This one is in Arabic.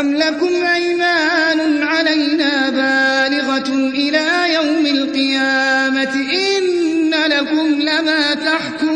أم لكم أيمان علينا بالغة إلى يوم القيامة إن لكم لما تحكم